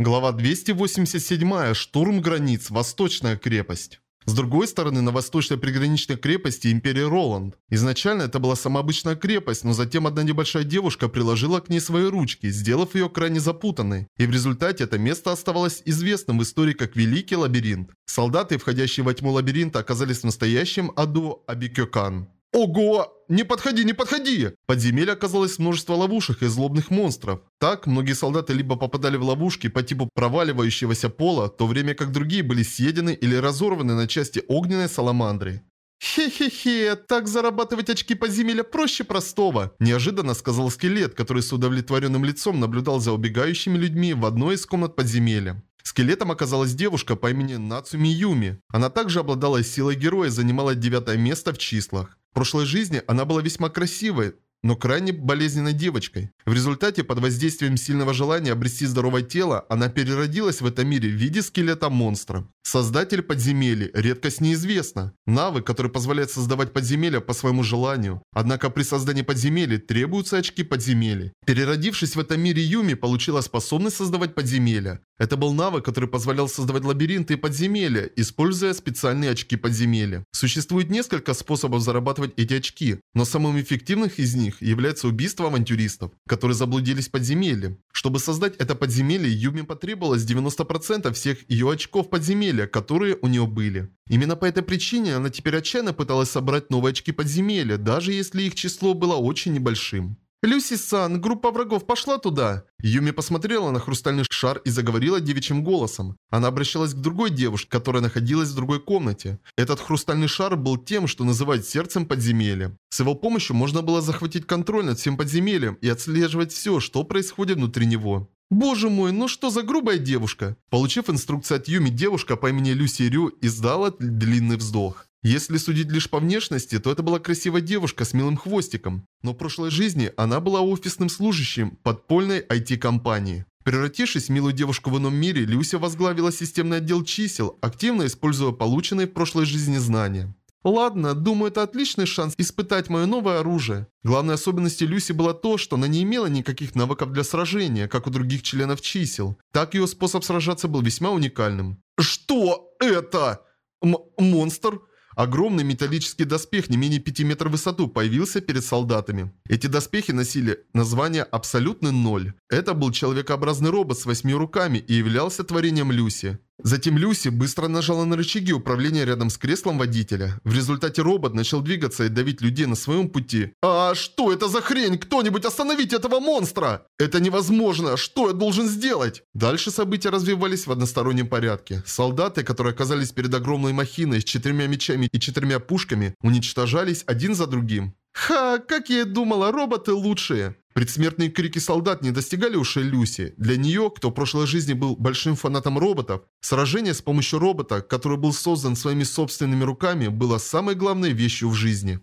Глава 287. Штурм границ. Восточная крепость. С другой стороны, на восточной приграничной крепости Империя Роланд. Изначально это была самая обычная крепость, но затем одна небольшая девушка приложила к ней свои ручки, сделав ее крайне запутанной. И в результате это место оставалось известным в истории как Великий Лабиринт. Солдаты, входящие во тьму лабиринта, оказались в настоящем аду Абикёкан. Ого! Не подходи, не подходи! Подземелье оказалось множество ловушек и злобных монстров. Так, многие солдаты либо попадали в ловушки по типу проваливающегося пола, то время как другие были съедены или разорваны на части огненной саламандры. «Хе-хе-хе, так зарабатывать очки подземелья проще простого», – неожиданно сказал скелет, который с удовлетворенным лицом наблюдал за убегающими людьми в одной из комнат подземелья. Скелетом оказалась девушка по имени Нацуми Юми. Она также обладала силой героя и занимала девятое место в числах. Прошлой жизни она была весьма красивой, но крайне болезненной девочкой. В результате, под воздействием сильного желания обрести здоровое тело, она переродилась в этом мире в виде скелета монстра. Создатель подземелья, редкость неизвестна. Навык, который позволяет создавать подземелья по своему желанию. Однако при создании подземелья требуются очки подземелья. Переродившись в этом мире, Юми получила способность создавать подземелья. Это был навык, который позволял создавать лабиринты и подземелья, используя специальные очки подземелья. Существует несколько способов зарабатывать эти очки, но самым эффективным из них является убийство авантюристов, которые заблудились в подземелье. Чтобы создать это подземелье, Юми потребовалось 90% всех ее очков подземелья, которые у нее были. Именно по этой причине она теперь отчаянно пыталась собрать новые очки подземелья, даже если их число было очень небольшим. «Люси-сан, группа врагов пошла туда!» Юми посмотрела на хрустальный шар и заговорила девичьим голосом. Она обращалась к другой девушке, которая находилась в другой комнате. Этот хрустальный шар был тем, что называют сердцем подземелья. С его помощью можно было захватить контроль над всем подземельем и отслеживать все, что происходит внутри него. Боже мой, ну что за грубая девушка? Получив инструкцию от Юми, девушка по имени Люси Рю издала длинный вздох. Если судить лишь по внешности, то это была красивая девушка с милым хвостиком. Но в прошлой жизни она была офисным служащим подпольной IT-компании. Превратившись в милую девушку в ином мире, Люся возглавила системный отдел чисел, активно используя полученные в прошлой жизни знания. Ладно, думаю, это отличный шанс испытать мое новое оружие. Главной особенностью Люси было то, что она не имела никаких навыков для сражения, как у других членов чисел. Так ее способ сражаться был весьма уникальным. Что это? М монстр? Огромный металлический доспех не менее 5 метров в высоту появился перед солдатами. Эти доспехи носили название «Абсолютный ноль». Это был человекообразный робот с восьми руками и являлся творением Люси. Затем Люси быстро нажала на рычаги управления рядом с креслом водителя. В результате робот начал двигаться и давить людей на своем пути. «А что это за хрень? Кто-нибудь остановите этого монстра!» «Это невозможно! Что я должен сделать?» Дальше события развивались в одностороннем порядке. Солдаты, которые оказались перед огромной махиной с четырьмя мечами и четырьмя пушками, уничтожались один за другим. «Ха, как я и думала, роботы лучшие!» Предсмертные крики солдат не достигали ушей Люси. Для нее, кто в прошлой жизни был большим фанатом роботов, сражение с помощью робота, который был создан своими собственными руками, было самой главной вещью в жизни.